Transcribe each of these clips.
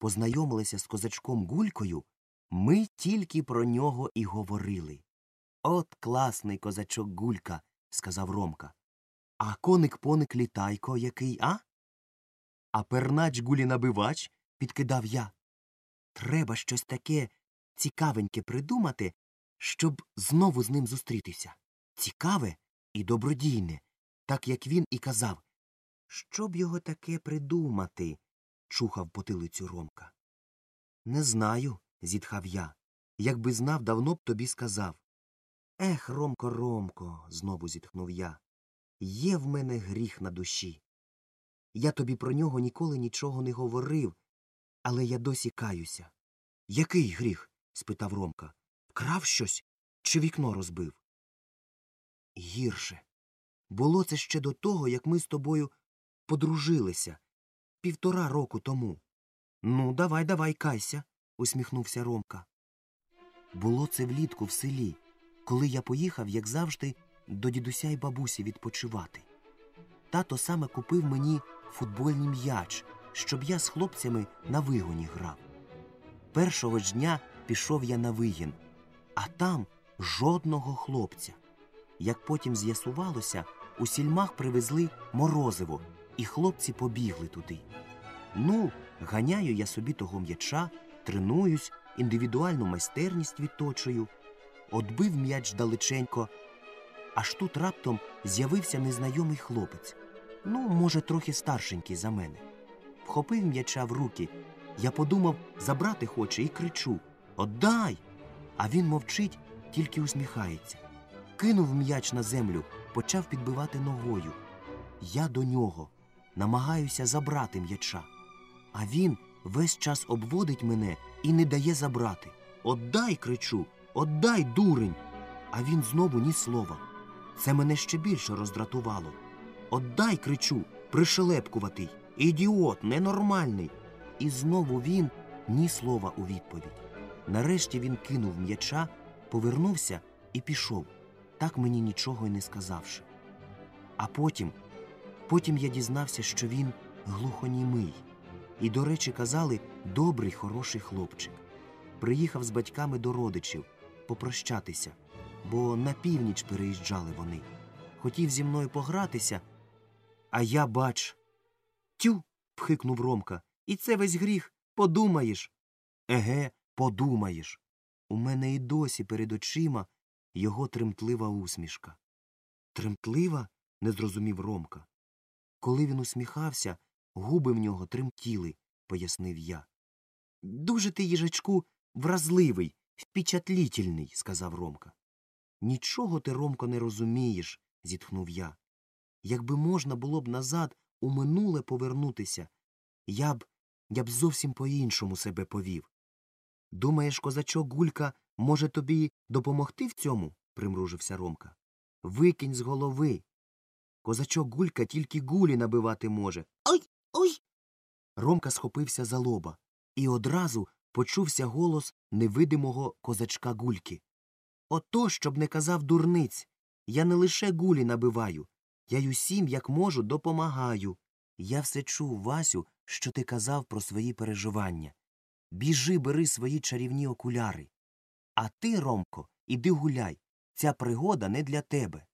познайомилися з козачком Гулькою, ми тільки про нього і говорили. От класний козачок Гулька, сказав Ромка. А коник поник літайко який, а? А пернач гулінабивач, підкидав я. Треба щось таке цікавеньке придумати, щоб знову з ним зустрітися. Цікаве і добродійне, так як він і казав. Щоб його таке придумати? Чухав потилицю Ромка. Не знаю, зітхав я. Якби знав, давно б тобі сказав. Ех, Ромко, Ромко, знову зітхнув я. Є в мене гріх на душі. Я тобі про нього ніколи нічого не говорив, але я досі каюся. Який гріх? спитав Ромка. Вкрав щось чи вікно розбив? Гірше. Було це ще до того, як ми з тобою подружилися півтора року тому. Ну, давай, давай, кайся, усміхнувся Ромка. Було це влітку в селі, коли я поїхав, як завжди, до дідуся й бабусі відпочивати. Тато саме купив мені футбольний м'яч, щоб я з хлопцями на вигоні грав. Першого ж дня пішов я на вигін, а там жодного хлопця. Як потім з'ясувалося, у сільмах привезли морозиво, і хлопці побігли туди. Ну, ганяю я собі того м'яча, тренуюсь, індивідуальну майстерність відточую, отбив м'яч далеченько, аж тут раптом з'явився незнайомий хлопець. Ну, може, трохи старшенький за мене. Вхопив м'яча в руки. Я подумав, забрати хоче і кричу Отдай! А він мовчить, тільки усміхається. Кинув м'яч на землю, почав підбивати ногою. Я до нього намагаюся забрати м'яча. А він весь час обводить мене і не дає забрати. Отдай, кричу, отдай, дурень. А він знову ні слова. Це мене ще більше роздратувало. Отдай, кричу, пришелепкуватий, ідіот, ненормальний. І знову він ні слова у відповідь. Нарешті він кинув м'яча, повернувся і пішов, так мені нічого й не сказавши. А потім, потім я дізнався, що він глухонімий. І, до речі, казали, добрий, хороший хлопчик. Приїхав з батьками до родичів попрощатися, бо на північ переїжджали вони. Хотів зі мною погратися, а я бач. Тю. пхикнув Ромка. І це весь гріх. Подумаєш. Еге, подумаєш. У мене і досі перед очима його тремтлива усмішка. Тремтлива? не зрозумів Ромка. Коли він усміхався, губи в нього тремтіли, пояснив я. Дуже ти, їжачку, вразливий, впечатлітельний, сказав Ромка. Нічого ти, Ромко, не розумієш, зітхнув я. Якби можна було б назад у минуле повернутися, я б я б зовсім по іншому себе повів. Думаєш, козачок Гулька може тобі допомогти в цьому? примружився Ромка. Викинь з голови. Козачок Гулька тільки гулі набивати може. Ой, ой. Ромка схопився за лоба, і одразу почувся голос невидимого козачка Гульки. Ото, щоб не казав дурниць. Я не лише гулі набиваю, я й усім, як можу, допомагаю. Я все чув, Васю, що ти казав про свої переживання. Біжи, бери свої чарівні окуляри. А ти, Ромко, іди гуляй. Ця пригода не для тебе.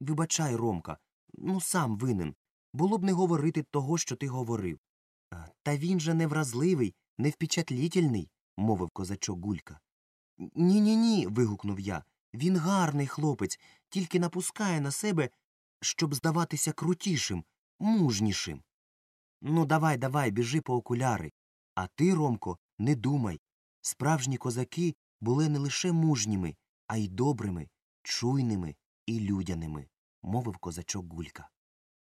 Вибачай, Ромка, ну сам винен. Було б не говорити того, що ти говорив. Та він же невразливий, невпечатлітельний, мовив козачок Гулька. Ні, ні, ні. вигукнув я. Він гарний хлопець, тільки напускає на себе, щоб здаватися крутішим, мужнішим. Ну, давай, давай, біжи по окуляри. А ти, Ромко, не думай. Справжні козаки були не лише мужніми, а й добрими, чуйними і людяними, мовив козачок Гулька.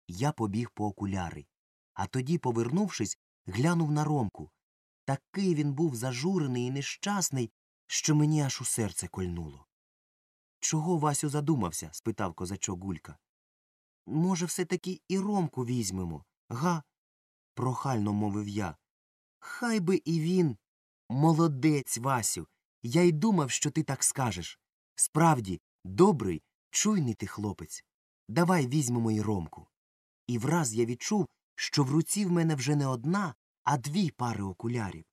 Я побіг по окуляри, а тоді, повернувшись, глянув на Ромку. Такий він був зажурений і нещасний, що мені аж у серце кольнуло. Чого Васю задумався? спитав козачок Гулька. Може, все таки і Ромку візьмемо, га? прохально мовив я. Хай би і він. Молодець, Васю. Я й думав, що ти так скажеш. Справді, добрий, чуйний ти хлопець. Давай візьмемо й Ромку. І враз я відчув, що в руці в мене вже не одна, а дві пари окулярів.